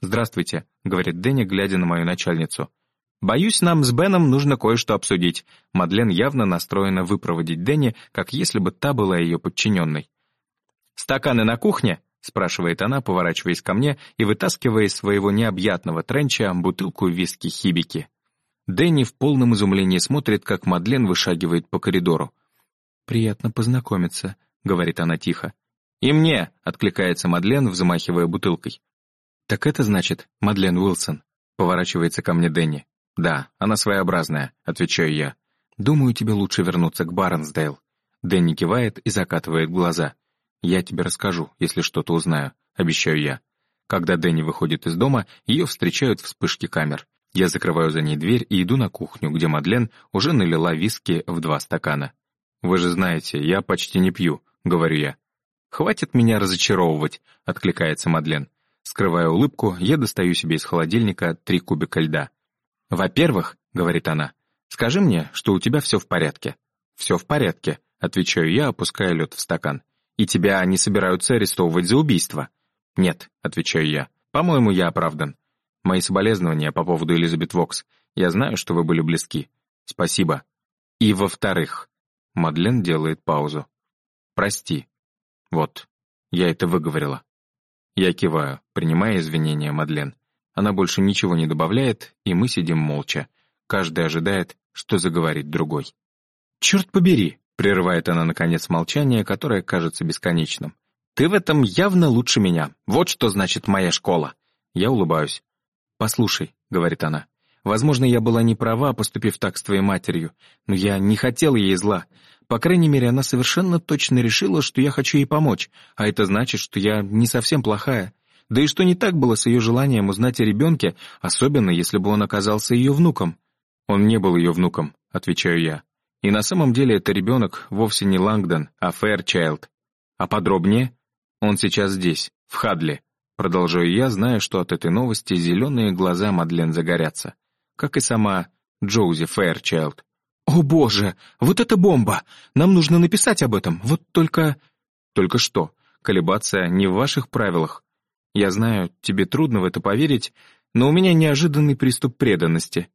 «Здравствуйте», — говорит Дэнни, глядя на мою начальницу. «Боюсь, нам с Беном нужно кое-что обсудить». Мадлен явно настроена выпроводить Дэнни, как если бы та была ее подчиненной. «Стаканы на кухне?» — спрашивает она, поворачиваясь ко мне и вытаскивая из своего необъятного тренча бутылку виски хибики. Дэнни в полном изумлении смотрит, как Мадлен вышагивает по коридору. «Приятно познакомиться», — говорит она тихо. «И мне!» — откликается Мадлен, взмахивая бутылкой. «Так это значит Мадлен Уилсон?» — поворачивается ко мне Дэнни. «Да, она своеобразная», — отвечаю я. «Думаю, тебе лучше вернуться к Барнсдейл». Дэнни кивает и закатывает глаза. «Я тебе расскажу, если что-то узнаю», — обещаю я. Когда Дэнни выходит из дома, ее встречают вспышки камер. Я закрываю за ней дверь и иду на кухню, где Мадлен уже налила виски в два стакана. «Вы же знаете, я почти не пью», — говорю я. «Хватит меня разочаровывать», — откликается Мадлен. Скрывая улыбку, я достаю себе из холодильника три кубика льда. «Во-первых», — говорит она, — «скажи мне, что у тебя все в порядке». «Все в порядке», — отвечаю я, опуская лед в стакан. «И тебя не собираются арестовывать за убийство?» «Нет», — отвечаю я. «По-моему, я оправдан. Мои соболезнования по поводу Элизабет Вокс. Я знаю, что вы были близки. Спасибо. И во-вторых...» Мадлен делает паузу. «Прости. Вот, я это выговорила». Я киваю, принимая извинения Мадлен. Она больше ничего не добавляет, и мы сидим молча. Каждый ожидает, что заговорит другой. «Черт побери!» — прерывает она, наконец, молчание, которое кажется бесконечным. «Ты в этом явно лучше меня. Вот что значит моя школа!» Я улыбаюсь. «Послушай», — говорит она, — «возможно, я была не права, поступив так с твоей матерью, но я не хотел ей зла. По крайней мере, она совершенно точно решила, что я хочу ей помочь, а это значит, что я не совсем плохая. Да и что не так было с ее желанием узнать о ребенке, особенно если бы он оказался ее внуком. Он не был ее внуком, отвечаю я. И на самом деле это ребенок вовсе не Лангдон, а Фэрчайлд. А подробнее? Он сейчас здесь, в Хадле. Продолжаю я, зная, что от этой новости зеленые глаза Мадлен загорятся. Как и сама Джоузи Фэрчайлд. «О боже, вот это бомба! Нам нужно написать об этом, вот только...» «Только что? Колебаться не в ваших правилах. Я знаю, тебе трудно в это поверить, но у меня неожиданный приступ преданности».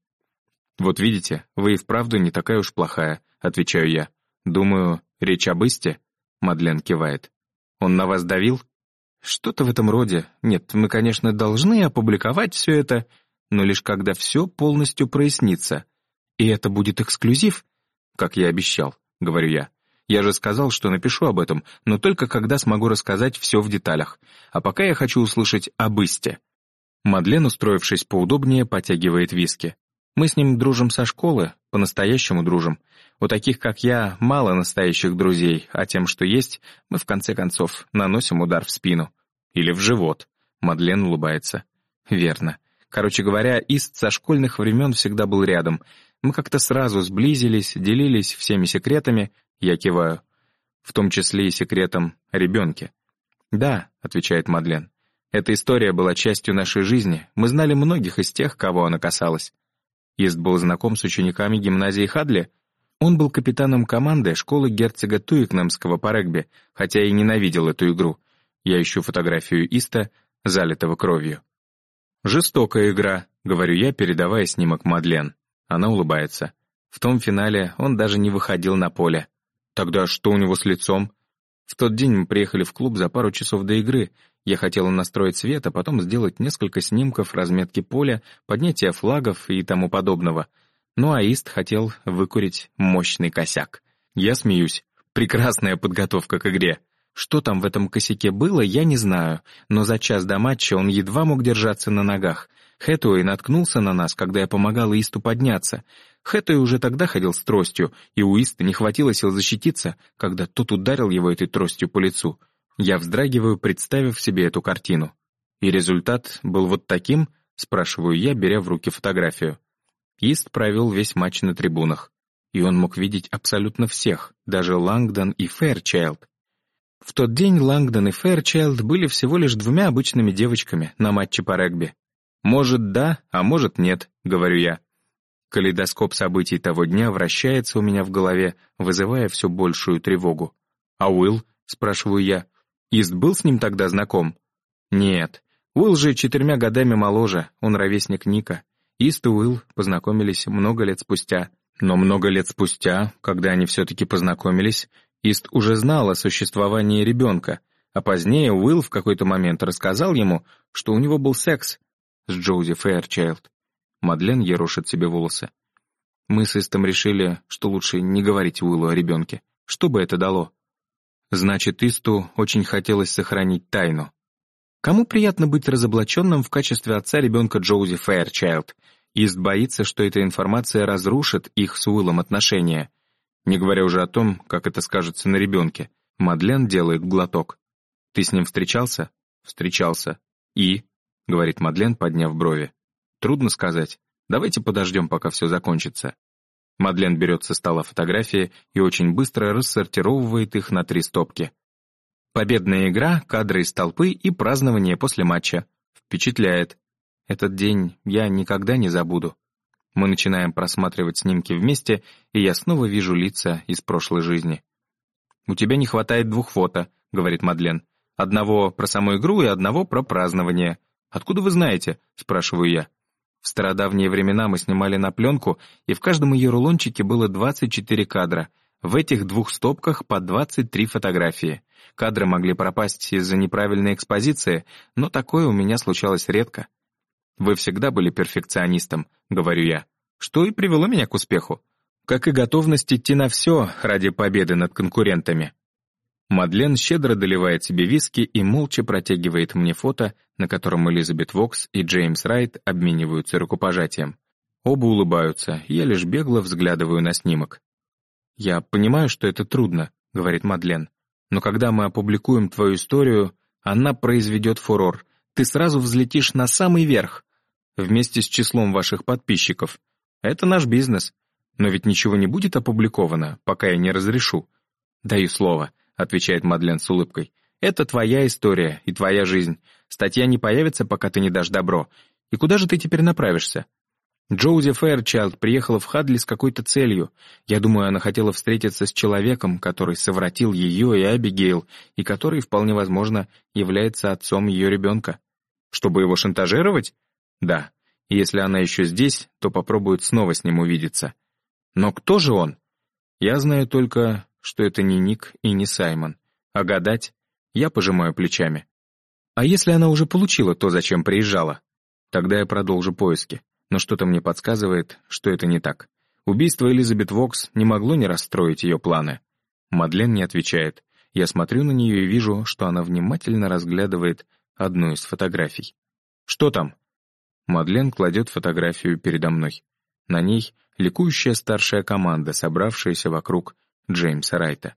«Вот видите, вы и вправду не такая уж плохая», — отвечаю я. «Думаю, речь об Исте?» — Мадлен кивает. «Он на вас давил?» «Что-то в этом роде. Нет, мы, конечно, должны опубликовать все это, но лишь когда все полностью прояснится. «И это будет эксклюзив?» «Как я обещал», — говорю я. «Я же сказал, что напишу об этом, но только когда смогу рассказать все в деталях. А пока я хочу услышать об Исте». Мадлен, устроившись поудобнее, потягивает виски. Мы с ним дружим со школы, по-настоящему дружим. У таких, как я, мало настоящих друзей, а тем, что есть, мы, в конце концов, наносим удар в спину. Или в живот. Мадлен улыбается. Верно. Короче говоря, Ист со школьных времен всегда был рядом, мы как-то сразу сблизились, делились всеми секретами, я киваю. В том числе и секретом о ребенке. «Да», — отвечает Мадлен. «Эта история была частью нашей жизни. Мы знали многих из тех, кого она касалась. Ист был знаком с учениками гимназии Хадли. Он был капитаном команды школы герцога Туикнемского по регби, хотя и ненавидел эту игру. Я ищу фотографию Иста, залитого кровью. «Жестокая игра», — говорю я, передавая снимок Мадлен. Она улыбается. В том финале он даже не выходил на поле. Тогда что у него с лицом? В тот день мы приехали в клуб за пару часов до игры. Я хотела настроить свет, а потом сделать несколько снимков разметки поля, поднятия флагов и тому подобного. Ну а Ист хотел выкурить мощный косяк. Я смеюсь. Прекрасная подготовка к игре. Что там в этом косяке было, я не знаю, но за час до матча он едва мог держаться на ногах. Хэтуэй наткнулся на нас, когда я помогала Исту подняться. Хэтуэй уже тогда ходил с тростью, и у Иста не хватило сил защититься, когда тот ударил его этой тростью по лицу. Я вздрагиваю, представив себе эту картину. «И результат был вот таким?» — спрашиваю я, беря в руки фотографию. Ист провел весь матч на трибунах. И он мог видеть абсолютно всех, даже Лангдон и Фэрчайлд. В тот день Лангдон и Фэрчайлд были всего лишь двумя обычными девочками на матче по регби. «Может, да, а может, нет», — говорю я. Калейдоскоп событий того дня вращается у меня в голове, вызывая все большую тревогу. «А Уилл?» — спрашиваю я. «Ист был с ним тогда знаком?» «Нет. Уилл же четырьмя годами моложе, он ровесник Ника. Ист и Уилл познакомились много лет спустя. Но много лет спустя, когда они все-таки познакомились, Ист уже знал о существовании ребенка, а позднее Уилл в какой-то момент рассказал ему, что у него был секс с Джоузи Фэйрчайлд. Мадлен ерошит себе волосы. Мы с Истом решили, что лучше не говорить Уиллу о ребенке. Что бы это дало? Значит, Исту очень хотелось сохранить тайну. Кому приятно быть разоблаченным в качестве отца ребенка Джоузи Фэйрчайлд? Ист боится, что эта информация разрушит их с Уиллом отношения. Не говоря уже о том, как это скажется на ребенке. Мадлен делает глоток. «Ты с ним встречался?» «Встречался». «И?» — говорит Мадлен, подняв брови. «Трудно сказать. Давайте подождем, пока все закончится». Мадлен берет со стола фотографии и очень быстро рассортировывает их на три стопки. Победная игра, кадры из толпы и празднование после матча. Впечатляет. Этот день я никогда не забуду. Мы начинаем просматривать снимки вместе, и я снова вижу лица из прошлой жизни. «У тебя не хватает двух фото», — говорит Мадлен. «Одного про саму игру и одного про празднование». «Откуда вы знаете?» — спрашиваю я. В стародавние времена мы снимали на пленку, и в каждом ее рулончике было 24 кадра. В этих двух стопках по 23 фотографии. Кадры могли пропасть из-за неправильной экспозиции, но такое у меня случалось редко. «Вы всегда были перфекционистом», — говорю я, что и привело меня к успеху. Как и готовность идти на все ради победы над конкурентами. Мадлен щедро доливает себе виски и молча протягивает мне фото, на котором Элизабет Вокс и Джеймс Райт обмениваются рукопожатием. Оба улыбаются, я лишь бегло взглядываю на снимок. «Я понимаю, что это трудно», — говорит Мадлен. «Но когда мы опубликуем твою историю, она произведет фурор. Ты сразу взлетишь на самый верх, вместе с числом ваших подписчиков. Это наш бизнес. Но ведь ничего не будет опубликовано, пока я не разрешу. Даю слово. — отвечает Мадлен с улыбкой. «Это твоя история и твоя жизнь. Статья не появится, пока ты не дашь добро. И куда же ты теперь направишься?» Джоузи Фэрчайлд приехала в Хадли с какой-то целью. Я думаю, она хотела встретиться с человеком, который совратил ее и Абигейл, и который, вполне возможно, является отцом ее ребенка. Чтобы его шантажировать? Да. Если она еще здесь, то попробует снова с ним увидеться. Но кто же он? Я знаю только, что это не Ник и не Саймон. А гадать? Я пожимаю плечами. А если она уже получила то, зачем приезжала? Тогда я продолжу поиски. Но что-то мне подсказывает, что это не так. Убийство Элизабет Вокс не могло не расстроить ее планы. Мадлен не отвечает. Я смотрю на нее и вижу, что она внимательно разглядывает одну из фотографий. «Что там?» Мадлен кладет фотографию передо мной. На ней ликующая старшая команда, собравшаяся вокруг Джеймса Райта.